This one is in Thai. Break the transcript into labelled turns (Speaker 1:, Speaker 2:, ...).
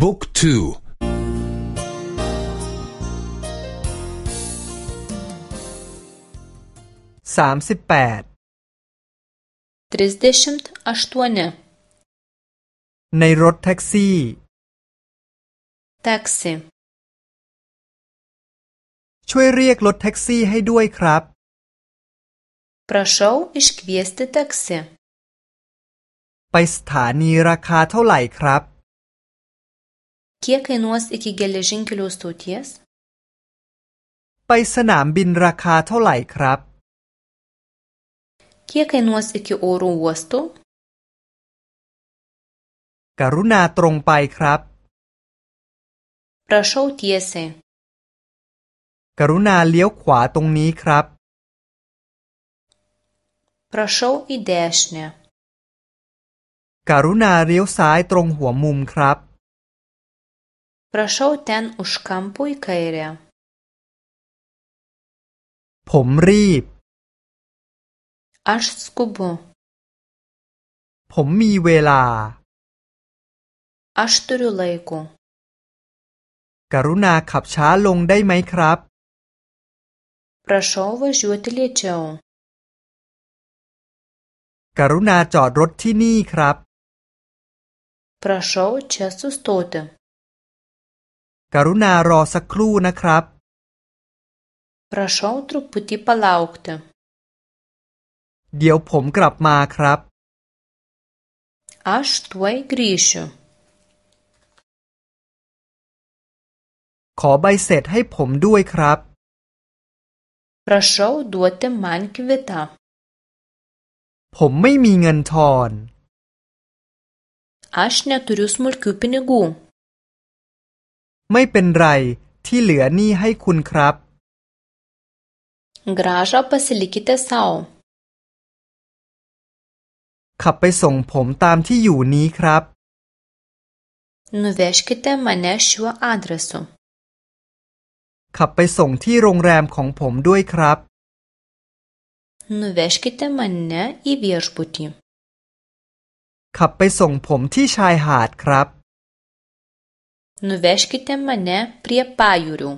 Speaker 1: บุ๊กทู
Speaker 2: สามสิบแปดในรถแท็กซี่
Speaker 3: แท็กซี่
Speaker 2: ช่วยเรียกรถแท็กซี่ให้ด้วยครับ
Speaker 3: Prašau iškviesti taksi
Speaker 2: ไปสถานีราคาเท่าไหร่ครับ
Speaker 3: Kiek kainuos iki geležinkelio stoties
Speaker 2: ไปสนามบินราคาเท่าไหร่ครับ
Speaker 3: Kiek kainuos iki oro uosto
Speaker 2: กรุณาตรงไปครับ
Speaker 3: Prašau tiesiai
Speaker 2: กรุณาเลี้ยวขวาตรงนี้ครับ
Speaker 3: Prašau į dešinę
Speaker 2: กรุณาเลี้ยวซ้ายตรงหัวมุมครับ
Speaker 3: Prašau ten už kampo į kairę
Speaker 2: ผมรีบ
Speaker 3: Aš skubu
Speaker 2: ผมมีเวลา
Speaker 3: Aš turiu laiko
Speaker 2: กรุณาขับช้าลงได้ไหมครับ
Speaker 3: Prašau važiuoti lėčiau
Speaker 2: กรุณาจอดรถที่นี่ครับ
Speaker 3: Prašau čia sustoti
Speaker 2: กรุณารอสักครู่นะครับ
Speaker 3: Prašau truputį palaukti
Speaker 2: เดี๋ยวผมกลับมาครับ
Speaker 3: Aš tuoj grįšiu
Speaker 2: ขอใบเสร็จให้ผมด้วยครับ
Speaker 3: Prašau duoti man kvitą
Speaker 2: ผมไม่มีเงินทอน
Speaker 3: Aš neturiu smulkių pinigų
Speaker 2: ไม่เป็นไรที่เหลือนี่ให้คุณครับ
Speaker 3: Gražą pasilikite sau
Speaker 2: ขับไปส่งผมตามที่อยู่นี้ครับ
Speaker 3: Nuvežkite mane šiuo adresu
Speaker 2: ขับไปส่งที่โรงแรมของผมด้วยครับ
Speaker 3: Nuvežkite mane į viešbutį
Speaker 2: ขับไปส่งผมที่ชายหาดครับ
Speaker 3: nuveškite mane prie pajūrio